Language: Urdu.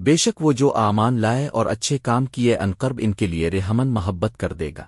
بے شک وہ جو آمان لائے اور اچھے کام کیے انقرب ان کے لیے رحمن محبت کر دے گا۔